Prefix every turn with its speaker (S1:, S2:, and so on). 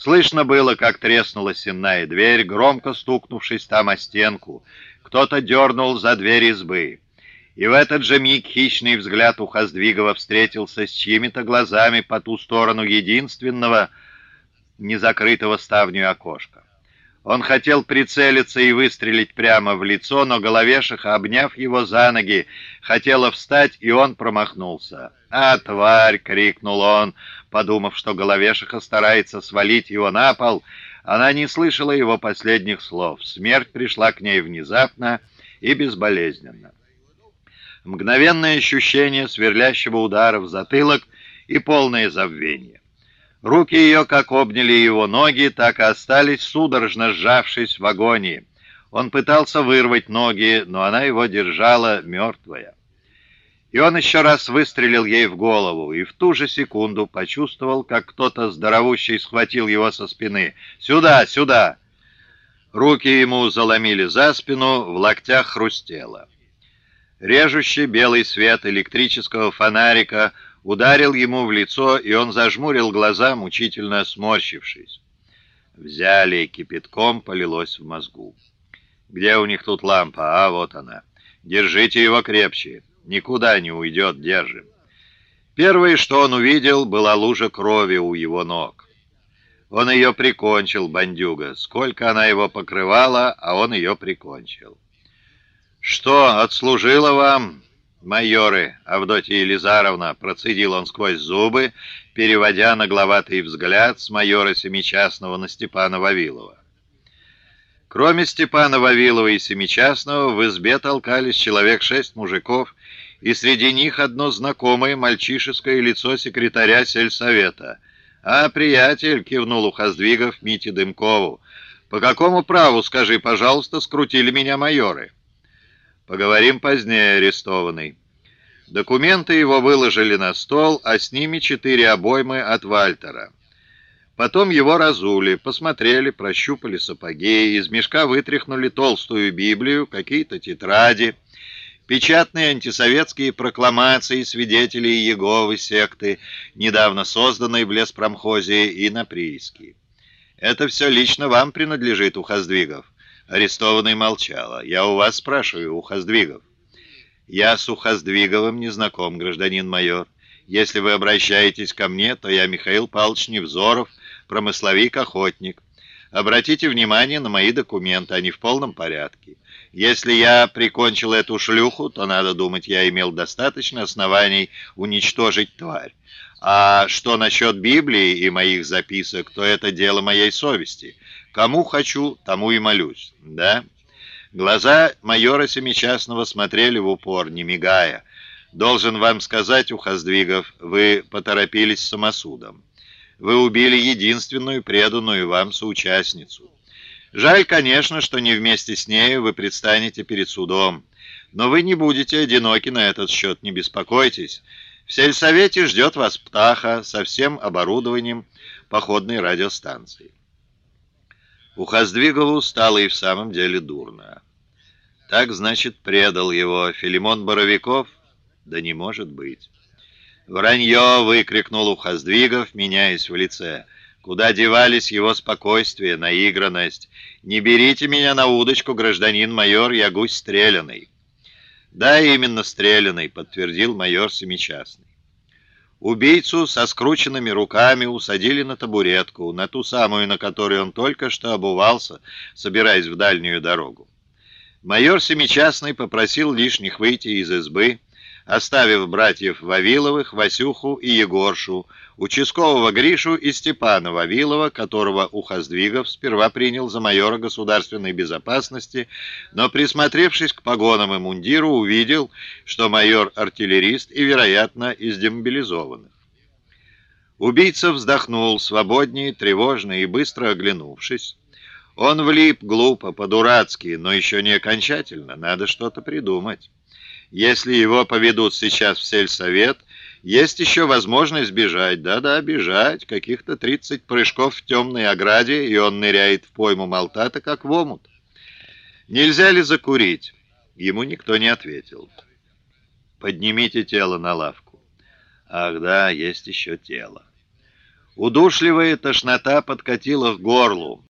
S1: Слышно было, как треснула сенная дверь, громко стукнувшись там о стенку. Кто-то дернул за дверь избы. И в этот же миг хищный взгляд у Хоздвигова встретился с чьими-то глазами по ту сторону единственного незакрытого ставню окошка. Он хотел прицелиться и выстрелить прямо в лицо, но головешиха, обняв его за ноги, хотела встать, и он промахнулся. «А, тварь!» — крикнул он, подумав, что головешиха старается свалить его на пол. Она не слышала его последних слов. Смерть пришла к ней внезапно и безболезненно. Мгновенное ощущение сверлящего удара в затылок и полное забвение. Руки ее как обняли его ноги, так и остались судорожно сжавшись в агонии. Он пытался вырвать ноги, но она его держала мертвая. И он еще раз выстрелил ей в голову, и в ту же секунду почувствовал, как кто-то здоровущий схватил его со спины. «Сюда, сюда!» Руки ему заломили за спину, в локтях хрустело. Режущий белый свет электрического фонарика — ударил ему в лицо, и он зажмурил глаза, мучительно сморщившись. Взяли, кипятком полилось в мозгу. «Где у них тут лампа? А, вот она. Держите его крепче. Никуда не уйдет, держим». Первое, что он увидел, была лужа крови у его ног. Он ее прикончил, бандюга. Сколько она его покрывала, а он ее прикончил. «Что, отслужила вам?» «Майоры, Авдотья Елизаровна!» — процедил он сквозь зубы, переводя нагловатый взгляд с майора Семичастного на Степана Вавилова. Кроме Степана Вавилова и Семичастного в избе толкались человек шесть мужиков, и среди них одно знакомое мальчишеское лицо секретаря сельсовета. «А, приятель!» — кивнул Ухоздвигов Мите Дымкову. «По какому праву, скажи, пожалуйста, скрутили меня майоры?» Поговорим позднее, арестованный. Документы его выложили на стол, а с ними четыре обоймы от Вальтера. Потом его разули, посмотрели, прощупали сапоги, из мешка вытряхнули толстую Библию, какие-то тетради, печатные антисоветские прокламации свидетелей Еговы секты, недавно созданной в леспромхозе и на прииске. Это все лично вам принадлежит, Ухоздвигов. Арестованный молчала. «Я у вас спрашиваю, Ухоздвигов». «Я с Ухоздвиговым не знаком, гражданин майор. Если вы обращаетесь ко мне, то я Михаил Павлович Невзоров, промысловик-охотник. Обратите внимание на мои документы, они в полном порядке. Если я прикончил эту шлюху, то, надо думать, я имел достаточно оснований уничтожить тварь. А что насчет Библии и моих записок, то это дело моей совести». Кому хочу, тому и молюсь, да? Глаза майора Семичастного смотрели в упор, не мигая. Должен вам сказать, Ухоздвигов, вы поторопились самосудом. Вы убили единственную преданную вам соучастницу. Жаль, конечно, что не вместе с нею вы предстанете перед судом. Но вы не будете одиноки на этот счет, не беспокойтесь. В сельсовете ждет вас птаха со всем оборудованием походной радиостанции. У Хоздвигову стало и в самом деле дурно. Так, значит, предал его Филимон Боровиков? Да не может быть. «Вранье!» — выкрикнул Ухоздвигов, меняясь в лице. «Куда девались его спокойствие, наигранность? Не берите меня на удочку, гражданин майор, я гусь стреляный». «Да, именно стреляный», — подтвердил майор Семичастный. Убийцу со скрученными руками усадили на табуретку, на ту самую, на которой он только что обувался, собираясь в дальнюю дорогу. Майор Семичастный попросил лишних выйти из избы, оставив братьев Вавиловых, Васюху и Егоршу, участкового Гришу и Степана Вавилова, которого Ухоздвигов сперва принял за майора государственной безопасности, но, присмотревшись к погонам и мундиру, увидел, что майор артиллерист и, вероятно, из демобилизованных. Убийца вздохнул свободнее, тревожно и быстро оглянувшись. Он влип глупо, по-дурацки, но еще не окончательно, надо что-то придумать. Если его поведут сейчас в сельсовет, есть еще возможность бежать. Да-да, бежать. Каких-то 30 прыжков в темной ограде, и он ныряет в пойму Малтата, как в омут. Нельзя ли закурить? Ему никто не ответил. Поднимите тело на лавку. Ах да, есть еще тело. Удушливая тошнота подкатила к горлу.